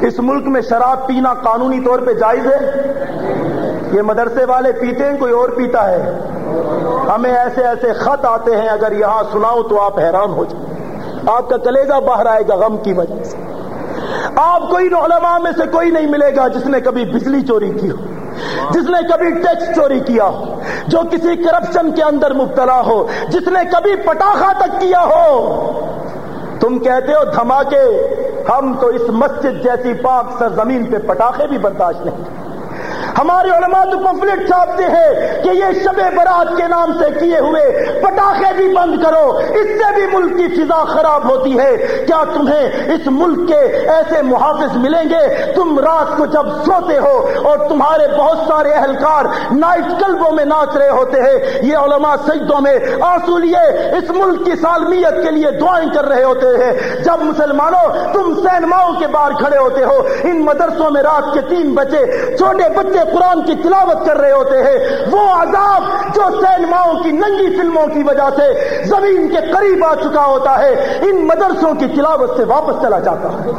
اس ملک میں شراب پینا قانونی طور پہ جائز ہے؟ یہ مدرسے والے پیتے ہیں، کوئی اور پیتا ہے؟ ہمیں ایسے ایسے خط آتے ہیں، اگر یہاں سناؤ تو آپ حیران ہو جائیں۔ آپ کا کلیجہ باہر آئے گا غم کی وجہ سے۔ آپ کوئی علماء میں سے کوئی نہیں ملے گا جس نے کبھی بجلی چوری کی ہو، جس نے کبھی ٹیکس چوری کیا ہو، جو کسی کرپشن کے اندر مبتلا ہو، جس نے کبھی پٹاخہ تک کیا ہو۔ تم کہتے ہو دھماکے ہم تو اس مسجد جیسی پاک سرزمین پہ پٹاخے بھی برداشت نہیں ہمارے علماء تو پمفلٹ چھاپتے ہیں کہ یہ شب برات کے نام سے کیے ہوئے پٹاخے بھی بند کرو، اس سے بھی ملک کی فضا خراب ہوتی ہے۔ کیا تمہیں اس ملک کے ایسے محافظ ملیں گے؟ تم رات کو جب سوتے ہو اور تمہارے بہت سارے اہلکار نائٹ کلبوں میں ناچ رہے ہوتے ہیں، یہ علماء سجدوں میں آنسو لیے اس ملک کی سالمیت کے لیے دعائیں کر رہے ہوتے ہیں۔ جب مسلمانوں تم سینماؤں کے باہر کھڑے ہوتے ہو، ان مدرسوں میں رات کے تین بچے چھوٹے بچے قرآن کی تلاوت کر رہے ہوتے ہیں۔ وہ عذاب جو سینماؤں کی ننگی فلموں کی وجہ سے زمین کے قریب آ چکا ہوتا ہے، ان مدرسوں کی تلاوت سے واپس چلا جاتا ہے۔